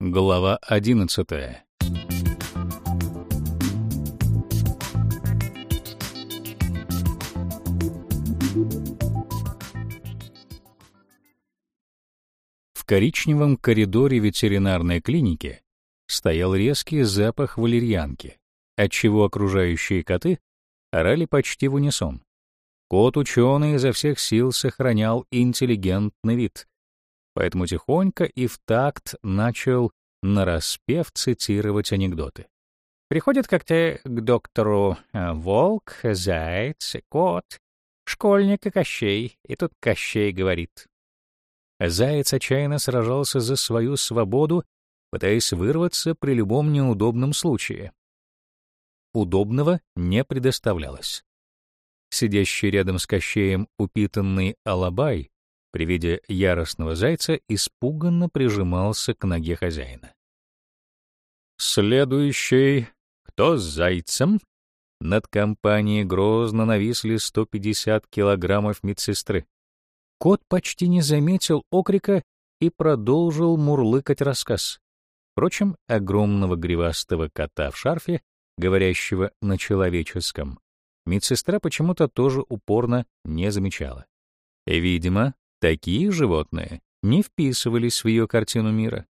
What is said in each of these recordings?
Глава одиннадцатая. В коричневом коридоре ветеринарной клиники стоял резкий запах валерьянки, отчего окружающие коты орали почти в унисон. Кот-ученый изо всех сил сохранял интеллигентный вид, поэтому тихонько и в такт начал нараспев цитировать анекдоты. Приходит как-то к доктору э, волк, заяц, кот, школьник и Кощей, и тут Кощей говорит. Заяц отчаянно сражался за свою свободу, пытаясь вырваться при любом неудобном случае. Удобного не предоставлялось. Сидящий рядом с Кощеем упитанный Алабай при виде яростного зайца испуганно прижимался к ноге хозяина. «Следующий. Кто с зайцем?» Над компанией грозно нависли 150 килограммов медсестры. Кот почти не заметил окрика и продолжил мурлыкать рассказ. Впрочем, огромного гривастого кота в шарфе, говорящего на человеческом, медсестра почему-то тоже упорно не замечала. Видимо, такие животные не вписывались в ее картину мира.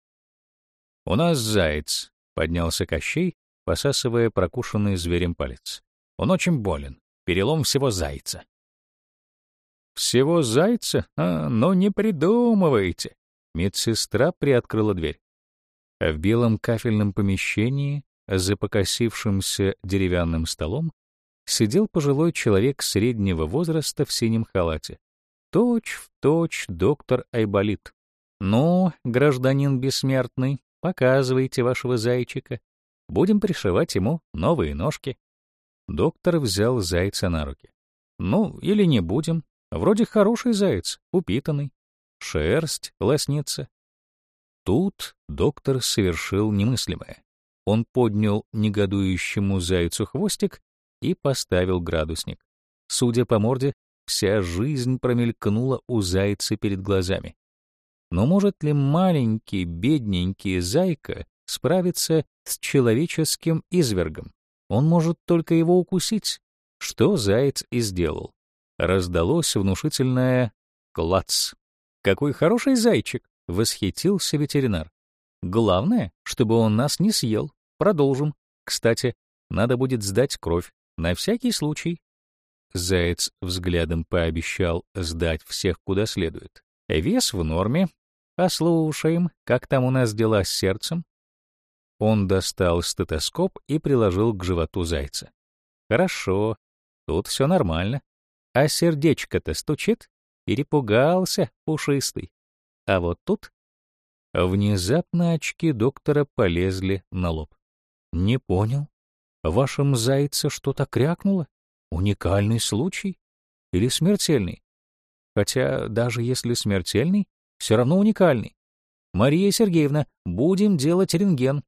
«У нас заяц», — поднялся Кощей, посасывая прокушенный зверем палец. «Он очень болен. Перелом всего зайца». «Всего зайца? А, ну не придумывайте!» Медсестра приоткрыла дверь. А в белом кафельном помещении, за покосившимся деревянным столом, сидел пожилой человек среднего возраста в синем халате. Точь в точь доктор Айболит. «Ну, гражданин бессмертный, показывайте вашего зайчика. Будем пришивать ему новые ножки». Доктор взял зайца на руки. «Ну, или не будем. Вроде хороший заяц, упитанный. Шерсть лоснится». Тут доктор совершил немыслимое. Он поднял негодующему зайцу хвостик и поставил градусник. Судя по морде, вся жизнь промелькнула у зайца перед глазами. Но может ли маленький, бедненький зайка справиться с человеческим извергом? Он может только его укусить, что заяц и сделал. Раздалось внушительное «клац». «Какой хороший зайчик!» — восхитился ветеринар. «Главное, чтобы он нас не съел. Продолжим. Кстати, надо будет сдать кровь. На всякий случай. Заяц взглядом пообещал сдать всех куда следует. Вес в норме. Послушаем, как там у нас дела с сердцем. Он достал стетоскоп и приложил к животу зайца. Хорошо, тут все нормально. А сердечко-то стучит? Перепугался, пушистый. А вот тут... Внезапно очки доктора полезли на лоб. Не понял. Вашем зайце что-то крякнуло? Уникальный случай? Или смертельный? Хотя даже если смертельный, все равно уникальный. Мария Сергеевна, будем делать рентген.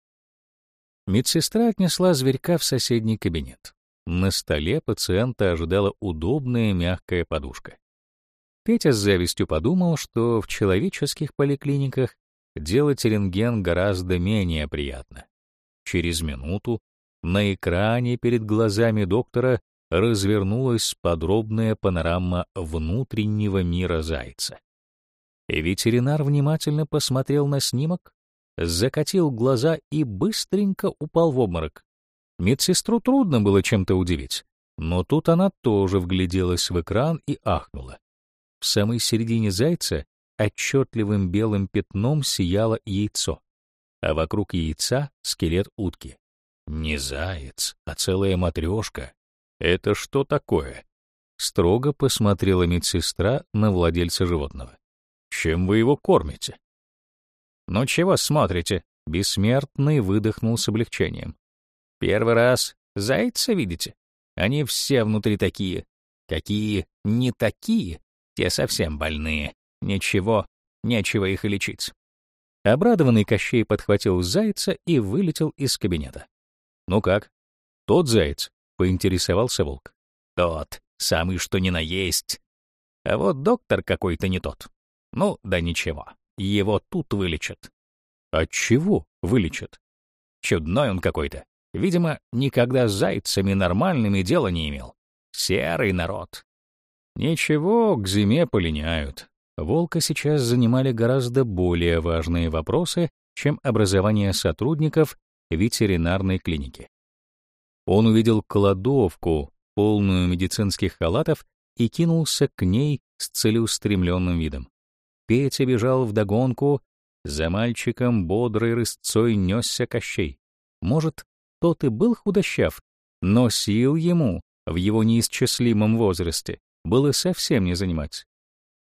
Медсестра отнесла зверька в соседний кабинет. На столе пациента ожидала удобная мягкая подушка. Петя с завистью подумал, что в человеческих поликлиниках делать рентген гораздо менее приятно. Через минуту на экране перед глазами доктора развернулась подробная панорама внутреннего мира зайца. И ветеринар внимательно посмотрел на снимок, закатил глаза и быстренько упал в обморок. Медсестру трудно было чем-то удивить, но тут она тоже вгляделась в экран и ахнула. В самой середине зайца отчетливым белым пятном сияло яйцо, а вокруг яйца — скелет утки. Не заяц, а целая матрешка. Это что такое? Строго посмотрела медсестра на владельца животного. Чем вы его кормите? Ну чего смотрите? Бессмертный выдохнул с облегчением. Первый раз зайца видите? Они все внутри такие. Какие не такие, те совсем больные. Ничего, нечего их лечить. Обрадованный Кощей подхватил зайца и вылетел из кабинета. «Ну как?» «Тот заяц», — поинтересовался волк. «Тот, самый что ни на есть. А вот доктор какой-то не тот. Ну, да ничего, его тут вылечат». От чего вылечат? Чудной он какой-то. Видимо, никогда с зайцами нормальными дела не имел. Серый народ. Ничего, к зиме полиняют. Волка сейчас занимали гораздо более важные вопросы, чем образование сотрудников ветеринарной клиники. Он увидел кладовку, полную медицинских халатов, и кинулся к ней с целеустремленным видом. Петя бежал вдогонку, за мальчиком бодрой рысцой несся Кощей. Может, тот и был худощав, но сил ему в его неисчислимом возрасте было совсем не занимать.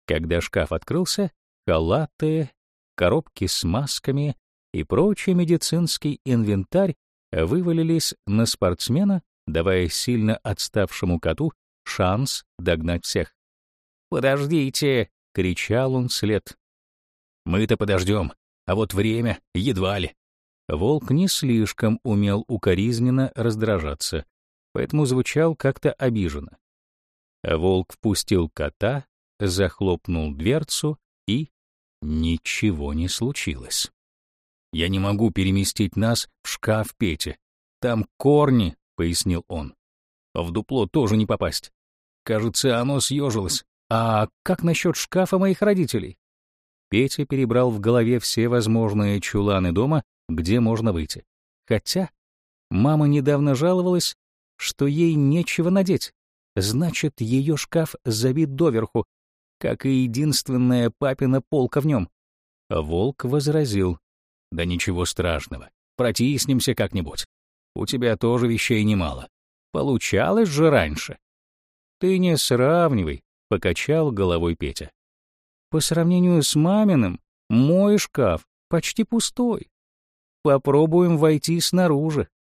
Когда шкаф открылся, халаты, коробки с масками и прочий медицинский инвентарь вывалились на спортсмена, давая сильно отставшему коту шанс догнать всех. «Подождите!» — кричал он вслед. «Мы-то подождем, а вот время едва ли». Волк не слишком умел укоризненно раздражаться, поэтому звучал как-то обиженно. Волк впустил кота, захлопнул дверцу и... Ничего не случилось. «Я не могу переместить нас в шкаф Пети. Там корни», — пояснил он. «В дупло тоже не попасть. Кажется, оно съежилось. А как насчет шкафа моих родителей?» Петя перебрал в голове все возможные чуланы дома, где можно выйти. Хотя мама недавно жаловалась, что ей нечего надеть. Значит, ее шкаф забит доверху, как и единственная папина полка в нем. Волк возразил. «Да ничего страшного, протиснимся как-нибудь. У тебя тоже вещей немало. Получалось же раньше». «Ты не сравнивай», — покачал головой Петя. «По сравнению с маминым, мой шкаф почти пустой. Попробуем войти снаружи».